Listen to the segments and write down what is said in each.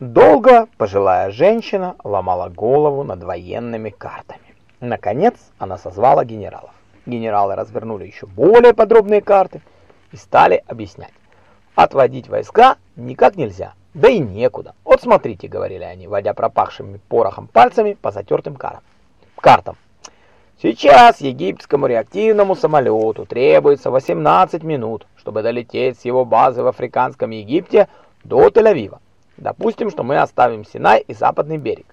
Долго пожилая женщина ломала голову над военными картами. Наконец она созвала генералов. Генералы развернули еще более подробные карты и стали объяснять. Отводить войска никак нельзя, да и некуда. Вот смотрите, говорили они, водя пропахшими порохом пальцами по затертым картам. Сейчас египетскому реактивному самолету требуется 18 минут, чтобы долететь с его базы в Африканском Египте до Тель-Авива. Допустим, что мы оставим Синай и западный берег,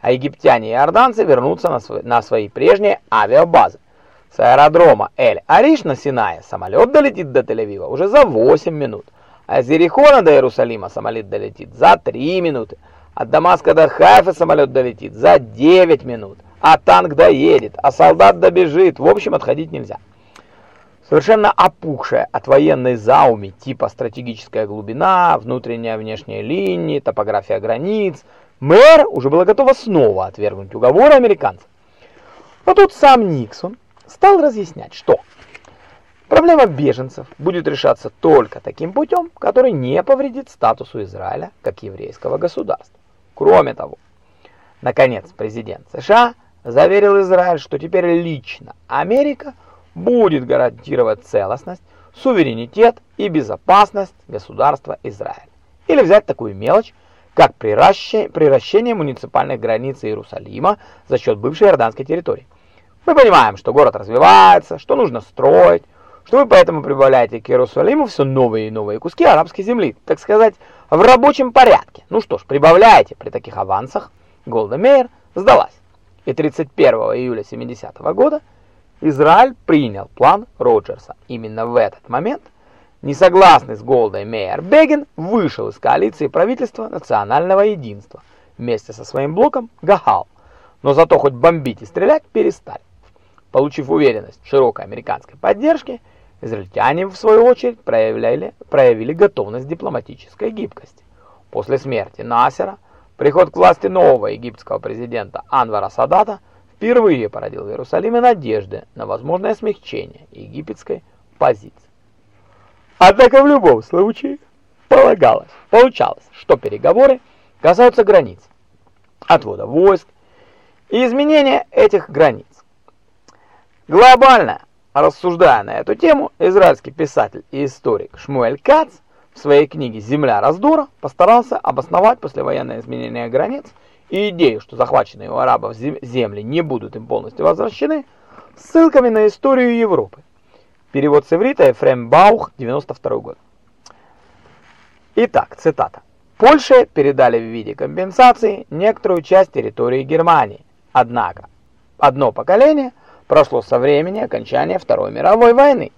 а египтяне и иорданцы вернутся на, свои, на свои прежние авиабазы. С аэродрома Эль-Ариш на Синае самолет долетит до Тель-Авива уже за 8 минут, а из Ерихона до Иерусалима самолет долетит за 3 минуты, от Дамаска до Хайфа самолет долетит за 9 минут а танк доедет, а солдат добежит. В общем, отходить нельзя. Совершенно опухшая от военной зауми типа стратегическая глубина, внутренняя внешняя линии, топография границ, мэр уже была готова снова отвергнуть уговоры американцев. Но тут сам Никсон стал разъяснять, что проблема беженцев будет решаться только таким путем, который не повредит статусу Израиля как еврейского государства. Кроме того, наконец, президент США – заверил Израиль, что теперь лично Америка будет гарантировать целостность, суверенитет и безопасность государства Израиль. Или взять такую мелочь, как приращение муниципальных границ Иерусалима за счет бывшей иорданской территории. Мы понимаем, что город развивается, что нужно строить, что вы поэтому прибавляете к Иерусалиму все новые и новые куски арабской земли, так сказать, в рабочем порядке. Ну что ж, прибавляйте при таких авансах. Голда Меир сдалась и 31 июля 70 -го года Израиль принял план Роджерса. Именно в этот момент несогласный с Голдой Мейер Бегин вышел из коалиции правительства национального единства вместе со своим блоком Гахал, но зато хоть бомбить и стрелять перестали. Получив уверенность в широкой американской поддержке, израильтяне, в свою очередь, проявляли, проявили готовность дипломатической гибкости. После смерти Насера Приход к власти нового египетского президента Анвара Садата впервые породил в Иерусалиме надежды на возможное смягчение египетской позиции. Однако в любом случае полагалось, получалось, что переговоры касаются границ, отвода войск и изменения этих границ. Глобально рассуждая на эту тему, израильский писатель и историк Шмуэль Кац в своей книге «Земля раздора» постарался обосновать послевоенное изменение границ и идею, что захваченные у арабов земли не будут им полностью возвращены, ссылками на историю Европы. Перевод с иврита Ефрем Баух, 92 год. Итак, цитата. Польше передали в виде компенсации некоторую часть территории Германии. Однако, одно поколение прошло со времени окончания Второй мировой войны.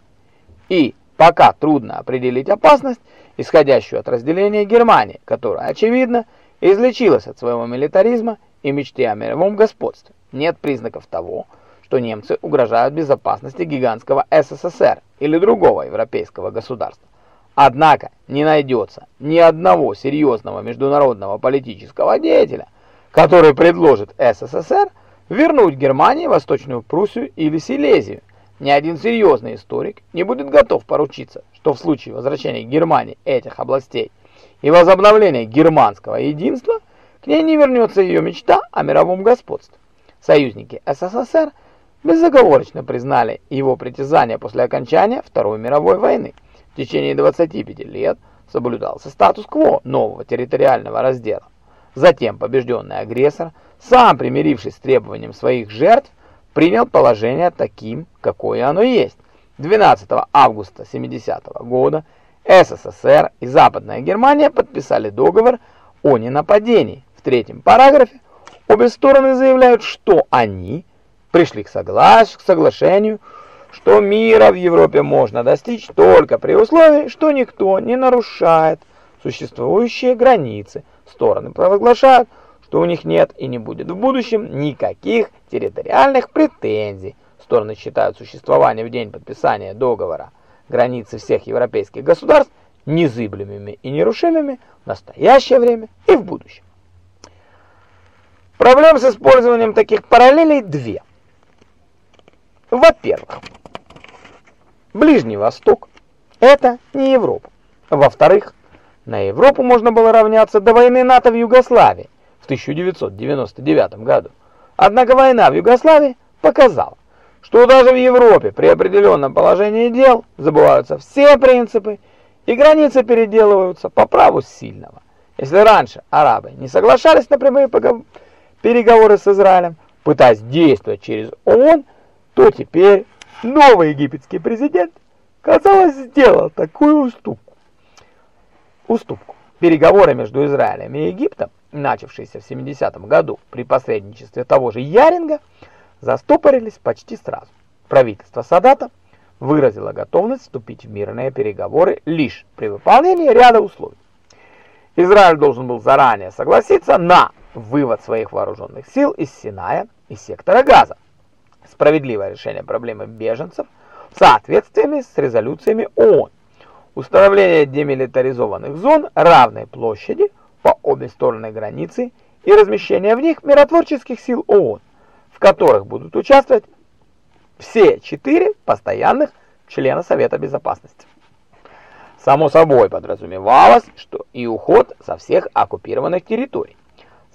И пока трудно определить опасность, исходящую от разделения Германии, которая, очевидно, излечилась от своего милитаризма и мечты о мировом господстве. Нет признаков того, что немцы угрожают безопасности гигантского СССР или другого европейского государства. Однако не найдется ни одного серьезного международного политического деятеля, который предложит СССР вернуть Германии Восточную Пруссию или Силезию, ни один серьезный историк не будет готов поручиться, что в случае возвращения Германии этих областей и возобновления германского единства к ней не вернется ее мечта о мировом господстве. Союзники СССР безоговорочно признали его притязания после окончания Второй мировой войны. В течение 25 лет соблюдался статус-кво нового территориального раздела. Затем побежденный агрессор, сам примирившись с требованием своих жертв, принял положение таким, какое оно есть. 12 августа 70 -го года СССР и Западная Германия подписали договор о ненападении. В третьем параграфе обе стороны заявляют, что они пришли к, соглас к соглашению, что мира в Европе можно достичь только при условии, что никто не нарушает существующие границы. Стороны провозглашают, что у них нет и не будет в будущем никаких территориальных претензий. Стороны считают существование в день подписания договора границы всех европейских государств незыблемыми и нерушимыми в настоящее время и в будущем. Проблем с использованием таких параллелей две. Во-первых, Ближний Восток – это не Европа. Во-вторых, На Европу можно было равняться до войны НАТО в Югославии в 1999 году. Однако война в Югославии показала, что даже в Европе при определенном положении дел забываются все принципы и границы переделываются по праву сильного. Если раньше арабы не соглашались на прямые переговоры с Израилем, пытаясь действовать через ООН, то теперь новый египетский президент, казалось, сделал такую уступку. Уступку. Переговоры между Израилем и Египтом, начавшиеся в 70-м году при посредничестве того же Яринга, застопорились почти сразу. Правительство Садата выразило готовность вступить в мирные переговоры лишь при выполнении ряда условий. Израиль должен был заранее согласиться на вывод своих вооруженных сил из Синая и сектора Газа, справедливое решение проблемы беженцев в соответствии с резолюциями ООН, установление демилитаризованных зон равной площади по обе стороны границы и размещение в них миротворческих сил ООН, в которых будут участвовать все четыре постоянных члена Совета Безопасности. Само собой подразумевалось, что и уход со всех оккупированных территорий.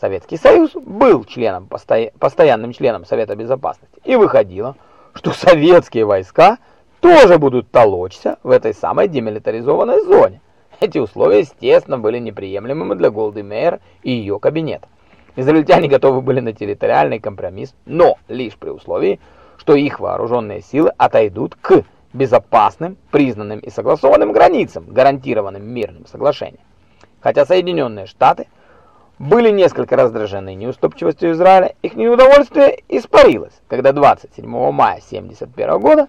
Советский Союз был членом посто... постоянным членом Совета Безопасности, и выходило, что советские войска тоже будут толочься в этой самой демилитаризованной зоне. Эти условия, естественно, были неприемлемыми для Голды и ее кабинета. Израильтяне готовы были на территориальный компромисс, но лишь при условии, что их вооруженные силы отойдут к безопасным, признанным и согласованным границам, гарантированным мирным соглашением. Хотя Соединенные Штаты были несколько раздражены неуступчивостью Израиля, их неудовольствие испарилось, когда 27 мая 1971 года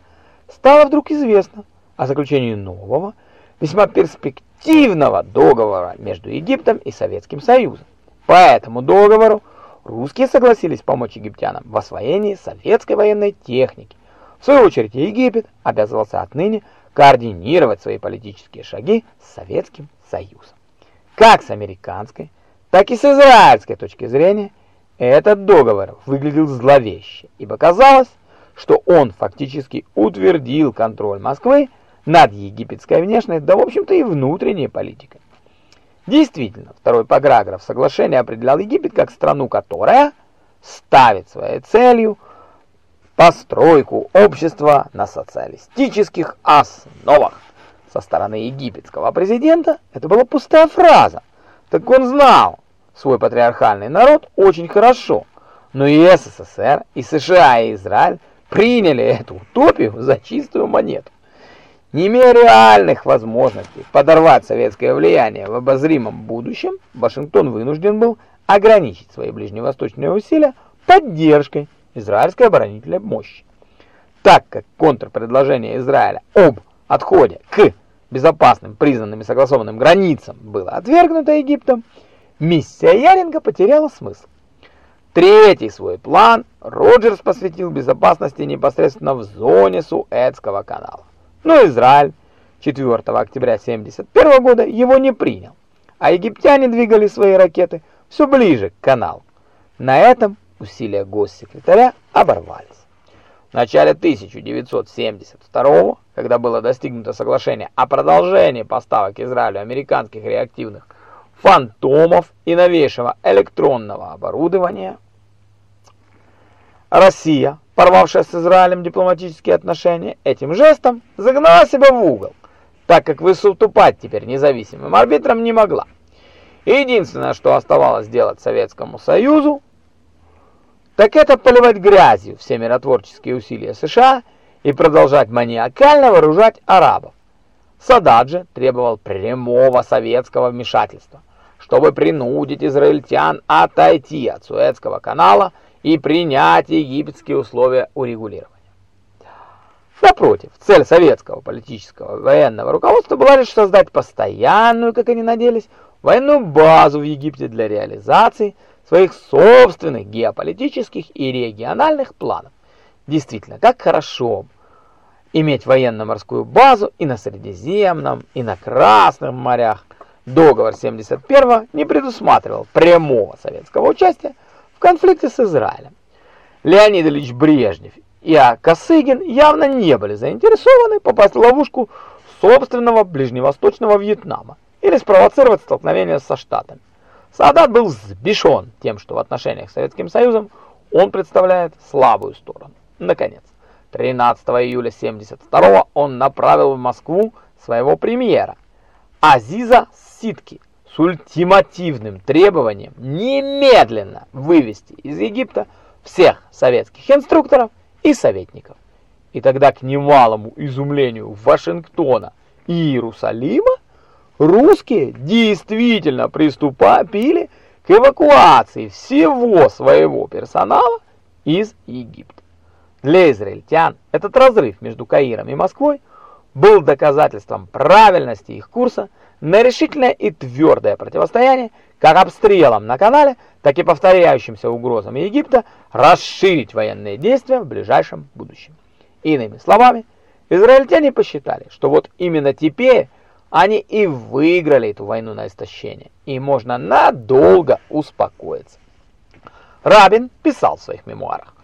стало вдруг известно о заключении нового, весьма перспективного договора между Египтом и Советским Союзом. По этому договору русские согласились помочь египтянам в освоении советской военной техники. В свою очередь Египет обязывался отныне координировать свои политические шаги с Советским Союзом. Как с американской, так и с израильской точки зрения этот договор выглядел зловеще, ибо казалось, что он фактически утвердил контроль Москвы над египетской внешней, да в общем-то и внутренней политикой. Действительно, второй параграф соглашения определял Египет как страну, которая ставит своей целью постройку общества на социалистических основах. Со стороны египетского президента это была пустая фраза. Так он знал свой патриархальный народ очень хорошо. Но и СССР, и США, и Израиль приняли эту утопию за чистую монету. Не имея реальных возможностей подорвать советское влияние в обозримом будущем, Вашингтон вынужден был ограничить свои ближневосточные усилия поддержкой израильской оборонительной мощи. Так как контрпредложение Израиля об отходе к безопасным, признанным и согласованным границам было отвергнуто Египтом, миссия Яринга потеряла смысл. Третий свой план Роджерс посвятил безопасности непосредственно в зоне Суэцкого канала. Но Израиль 4 октября 1971 года его не принял, а египтяне двигали свои ракеты все ближе к каналу. На этом усилия госсекретаря оборвались. В начале 1972 когда было достигнуто соглашение о продолжении поставок Израилю американских реактивных фантомов и новейшего электронного оборудования, Россия порвавшая с Израилем дипломатические отношения, этим жестом загнала себя в угол, так как выступать теперь независимым арбитром не могла. единственное, что оставалось делать Советскому Союзу, так это поливать грязью все миротворческие усилия США и продолжать маниакально вооружать арабов. Садат же требовал прямого советского вмешательства, чтобы принудить израильтян отойти от Суэцкого канала и принять египетские условия урегулирования. Напротив, цель советского политического военного руководства была лишь создать постоянную, как они надеялись, военную базу в Египте для реализации своих собственных геополитических и региональных планов. Действительно, как хорошо иметь военно-морскую базу и на Средиземном, и на Красном морях. Договор 71 не предусматривал прямого советского участия конфликте с Израилем. Леонид Ильич Брежнев и А. Косыгин явно не были заинтересованы попасть в ловушку собственного ближневосточного Вьетнама или спровоцировать столкновение со Штатами. Садат был взбешен тем, что в отношениях с Советским Союзом он представляет слабую сторону. Наконец, 13 июля 1972 он направил в Москву своего премьера Азиза Ситки с ультимативным требованием немедленно вывести из Египта всех советских инструкторов и советников. И тогда к немалому изумлению Вашингтона и Иерусалима русские действительно приступили к эвакуации всего своего персонала из Египта. Для израильтян этот разрыв между Каиром и Москвой был доказательством правильности их курса на решительное и твердое противостояние как обстрелам на канале, так и повторяющимся угрозам Египта расширить военные действия в ближайшем будущем. Иными словами, израильтяне посчитали, что вот именно теперь они и выиграли эту войну на истощение, и можно надолго успокоиться. Рабин писал в своих мемуарах,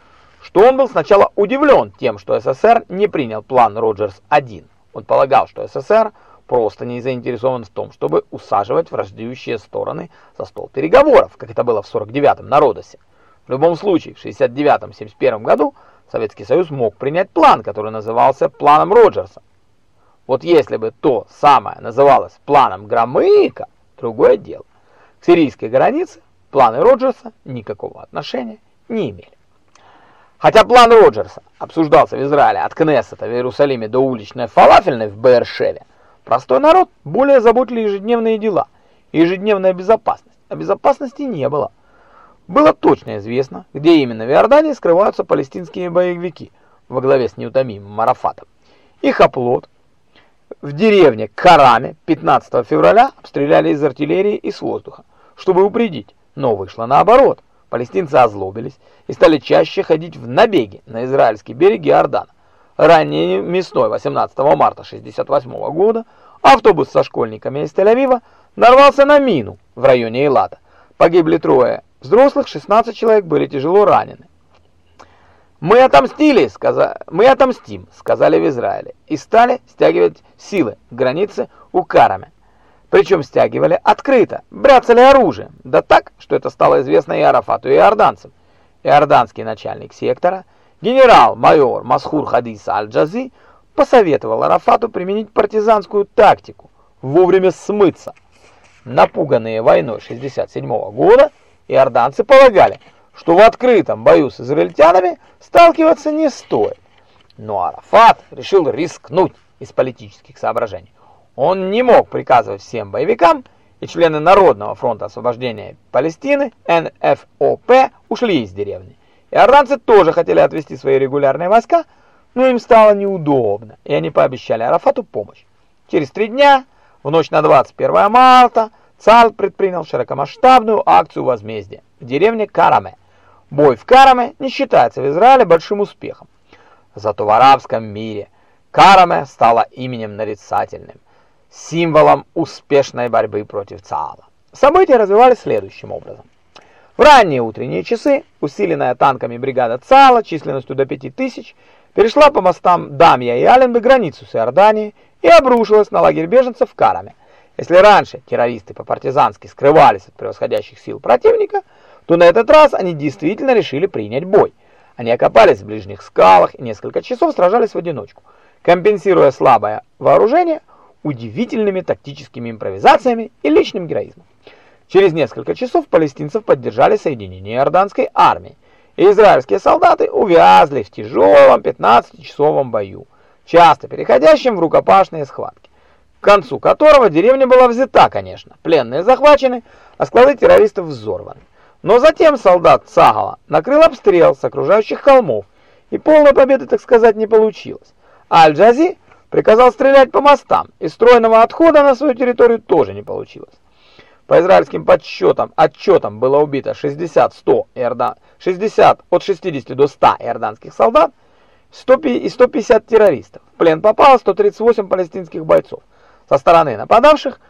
что он был сначала удивлен тем, что СССР не принял план Роджерс-1. Он полагал, что СССР просто не заинтересован в том, чтобы усаживать враждующие стороны за стол переговоров, как это было в 49-м на Родосе. В любом случае, в 69-71 году Советский Союз мог принять план, который назывался планом Роджерса. Вот если бы то самое называлось планом Громыка, другое дело. К сирийской границе планы Роджерса никакого отношения не имели. Хотя план Роджерса обсуждался в Израиле от Кнессета в Иерусалиме до уличной фалафельной в Бершеве, простой народ более заботили ежедневные дела и ежедневная безопасность. А безопасности не было. Было точно известно, где именно в Иордании скрываются палестинские боевики во главе с неутомимым Марафатом. Их оплот в деревне Караме 15 февраля обстреляли из артиллерии и с воздуха, чтобы упредить, но вышло наоборот. Палестинцы озлобились и стали чаще ходить в набеги на израильский берег Иордана. Ранее мясной 18 марта 1968 года автобус со школьниками из Тель-Авива нарвался на мину в районе Эйлата. Погибли трое взрослых, 16 человек были тяжело ранены. «Мы отомстили!» сказа... «Мы отомстим!» сказали в Израиле и стали стягивать силы к границе у Караме. Причем стягивали открыто, бряцали оружием, да так, что это стало известно и Арафату, и иорданцам. Иорданский начальник сектора, генерал-майор Масхур Хадис Аль-Джази, посоветовал Арафату применить партизанскую тактику, вовремя смыться. Напуганные войной 67 -го года, иорданцы полагали, что в открытом бою с израильтянами сталкиваться не стоит. Но Арафат решил рискнуть из политических соображений. Он не мог приказывать всем боевикам, и члены Народного фронта освобождения Палестины, НФОП, ушли из деревни. Иорданцы тоже хотели отвести свои регулярные войска, но им стало неудобно, и они пообещали Арафату помощь. Через три дня, в ночь на 21 марта, Царь предпринял широкомасштабную акцию возмездия в деревне Караме. Бой в Караме не считается в Израиле большим успехом. Зато в арабском мире Караме стало именем нарицательным символом успешной борьбы против ЦААЛа. События развивались следующим образом. В ранние утренние часы усиленная танками бригада ЦААЛа численностью до 5000 перешла по мостам Дамья и Аленбы границу с Иорданией и обрушилась на лагерь беженцев в Караме. Если раньше террористы по-партизански скрывались от превосходящих сил противника, то на этот раз они действительно решили принять бой. Они окопались в ближних скалах и несколько часов сражались в одиночку. Компенсируя слабое вооружение, удивительными тактическими импровизациями и личным героизмом. Через несколько часов палестинцев поддержали соединения иорданской армии, и израильские солдаты увязли в тяжелом 15-часовом бою, часто переходящем в рукопашные схватки, к концу которого деревня была взята, конечно, пленные захвачены, а склады террористов взорваны. Но затем солдат Цагала накрыл обстрел с окружающих холмов, и полной победы, так сказать, не получилось. Аль-Джази Приказал стрелять по мостам, и стройного отхода на свою территорию тоже не получилось. По израильским подсчетам, отчетам было убито 60-100 иордан... 60 от 60 до 100 иорданских солдат 100, и 150 террористов. В плен попало 138 палестинских бойцов. Со стороны нападавших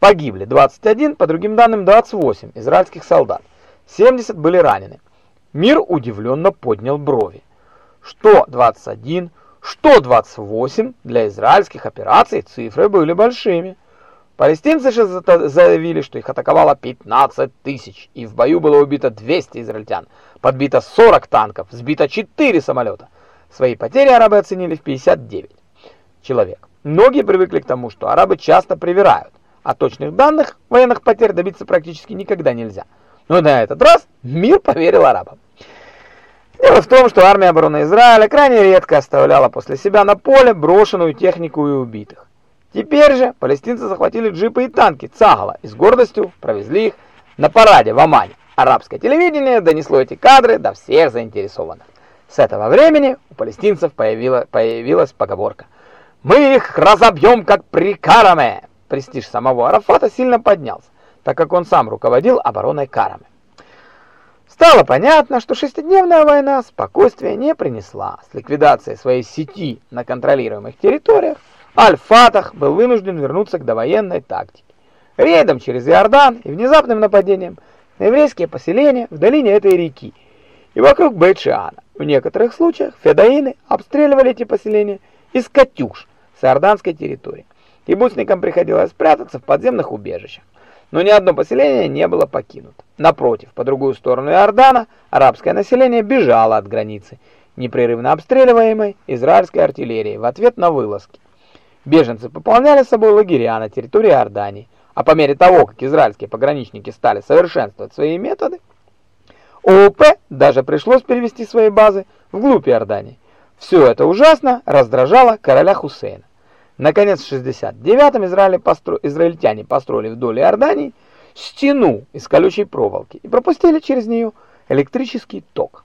погибли 21, по другим данным 28 израильских солдат. 70 были ранены. Мир удивленно поднял брови. Что 21, что 28 для израильских операций цифры были большими. Палестинцы же заявили, что их атаковало 15 тысяч, и в бою было убито 200 израильтян, подбито 40 танков, сбито 4 самолета. Свои потери арабы оценили в 59 человек. Многие привыкли к тому, что арабы часто привирают, а точных данных военных потерь добиться практически никогда нельзя. Но на этот раз мир поверил арабам. Дело в том, что армия обороны Израиля крайне редко оставляла после себя на поле брошенную технику и убитых. Теперь же палестинцы захватили джипы и танки Цагала и с гордостью провезли их на параде в Омане. Арабское телевидение донесло эти кадры до всех заинтересованных. С этого времени у палестинцев появила, появилась поговорка «Мы их разобьем, как при Караме!» Престиж самого Арафата сильно поднялся, так как он сам руководил обороной Караме. Стало понятно, что шестидневная война спокойствия не принесла. С ликвидацией своей сети на контролируемых территориях Аль-Фатах был вынужден вернуться к довоенной тактике. Рейдом через Иордан и внезапным нападением на еврейские поселения в долине этой реки и вокруг Бейт-Шиана. В некоторых случаях федаины обстреливали эти поселения из «Катюш» с иорданской территории. Кибуцникам приходилось спрятаться в подземных убежищах но ни одно поселение не было покинуто. Напротив, по другую сторону Иордана, арабское население бежало от границы, непрерывно обстреливаемой израильской артиллерией в ответ на вылазки. Беженцы пополняли собой лагеря на территории Иордании, а по мере того, как израильские пограничники стали совершенствовать свои методы, ООП даже пришлось перевести свои базы вглубь Иордании. Все это ужасно раздражало короля Хусейна. Наконец, в 69-м Израиль постро... израильтяне построили вдоль Иордании стену из колючей проволоки и пропустили через нее электрический ток.